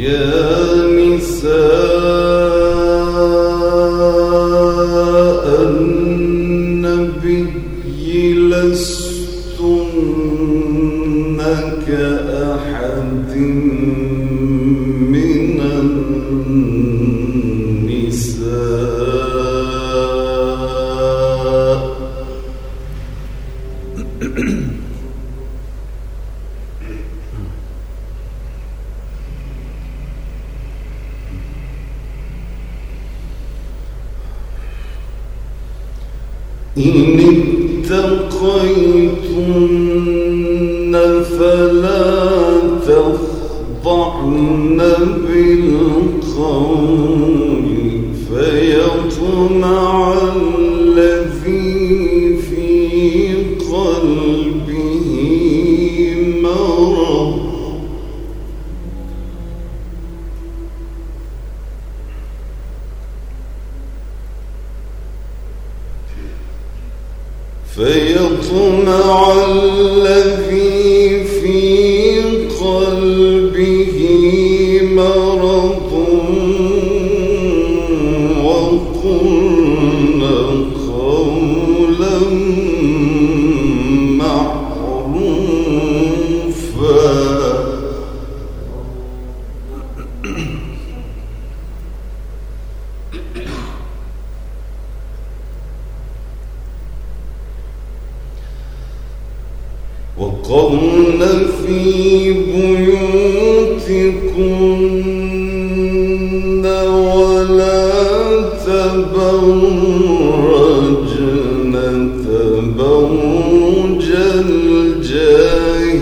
Yeah. إن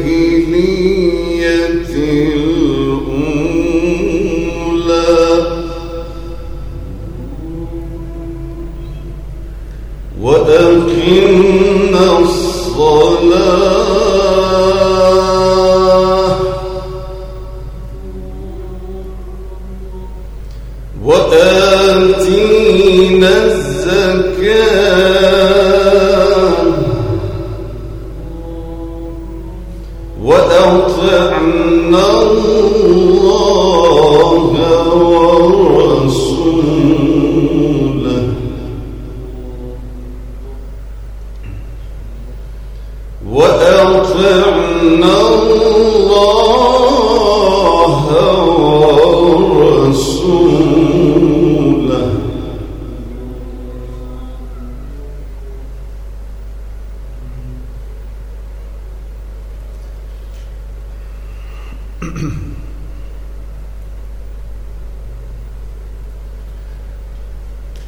الجاهلية وأطعنا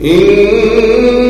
إنما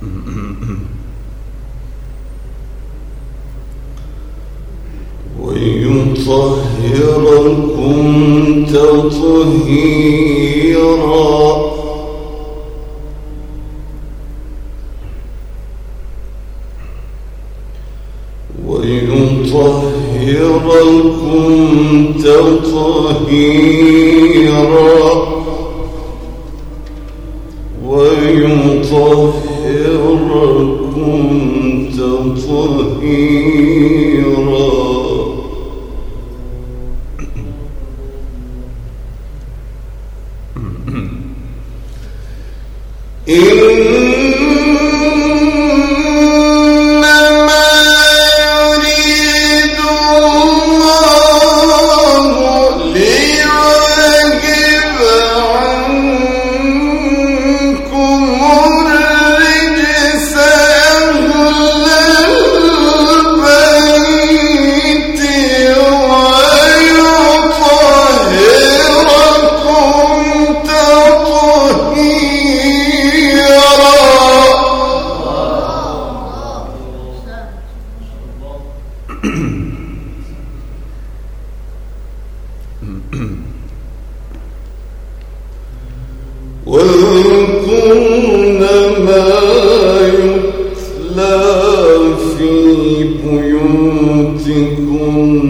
ويطهركم تطهيرا. تطهيرا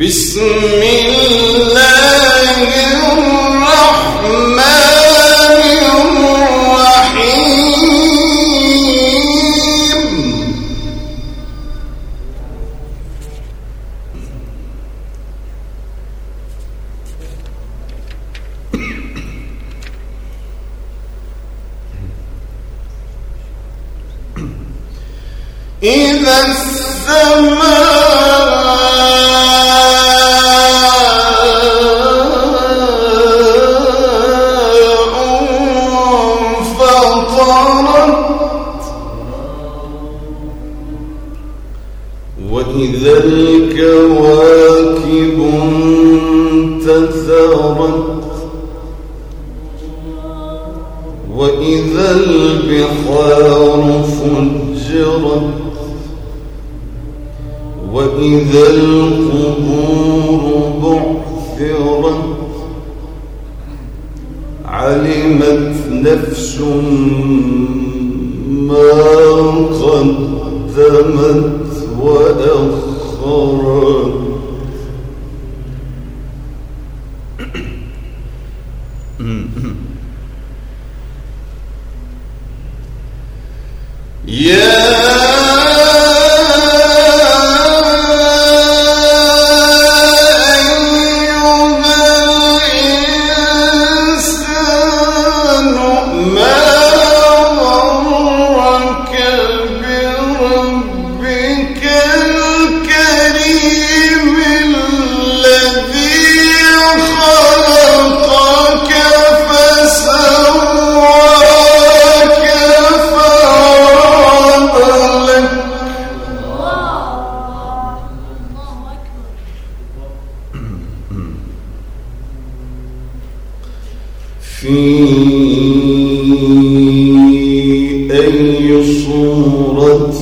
بسم الله الرحمن نفس ما قدمت. أي صورة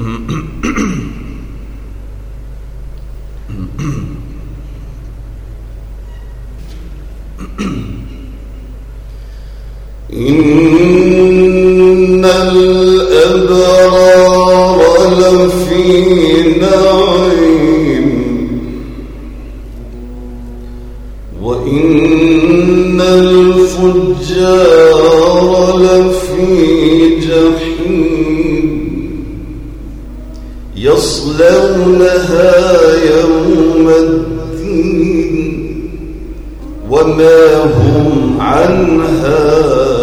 إن يصلونها يوم الدين وما هم عنها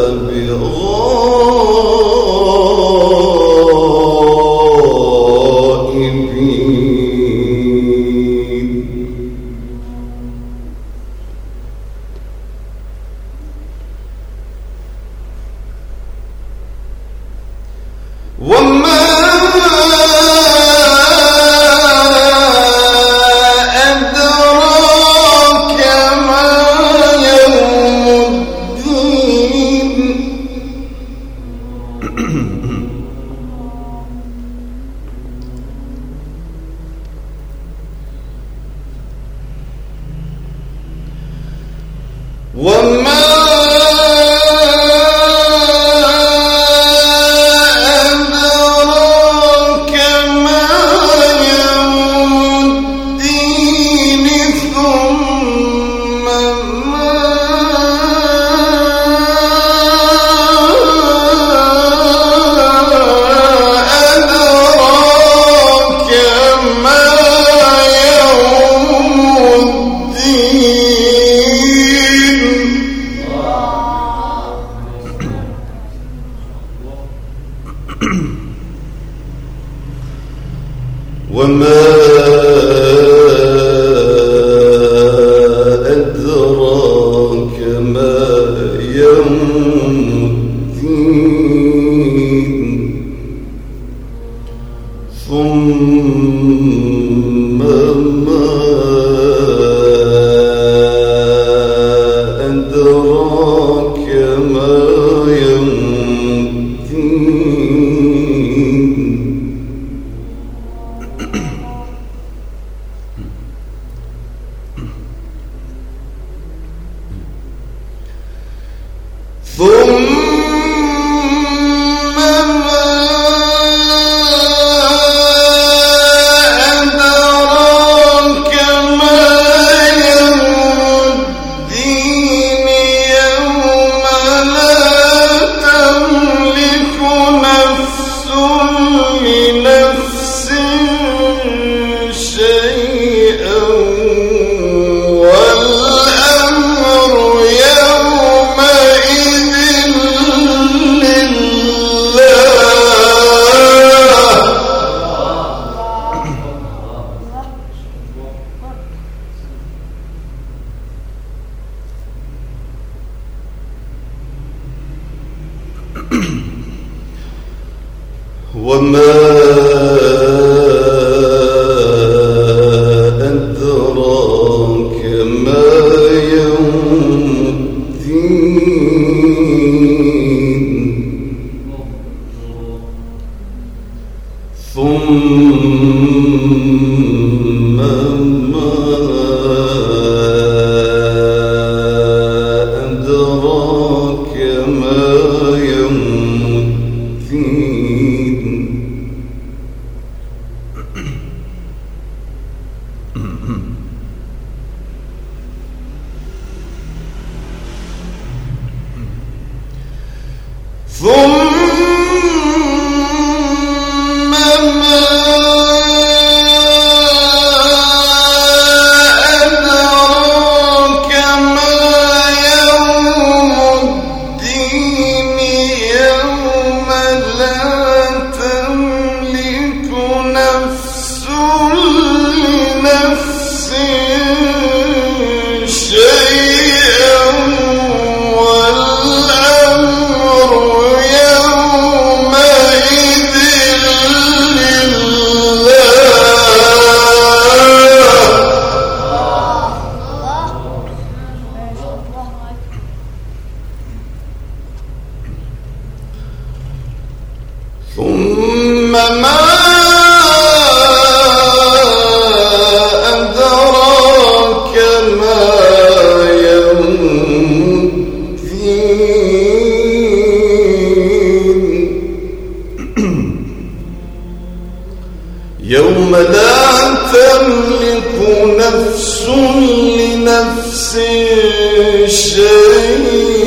ثم الدين الرحيم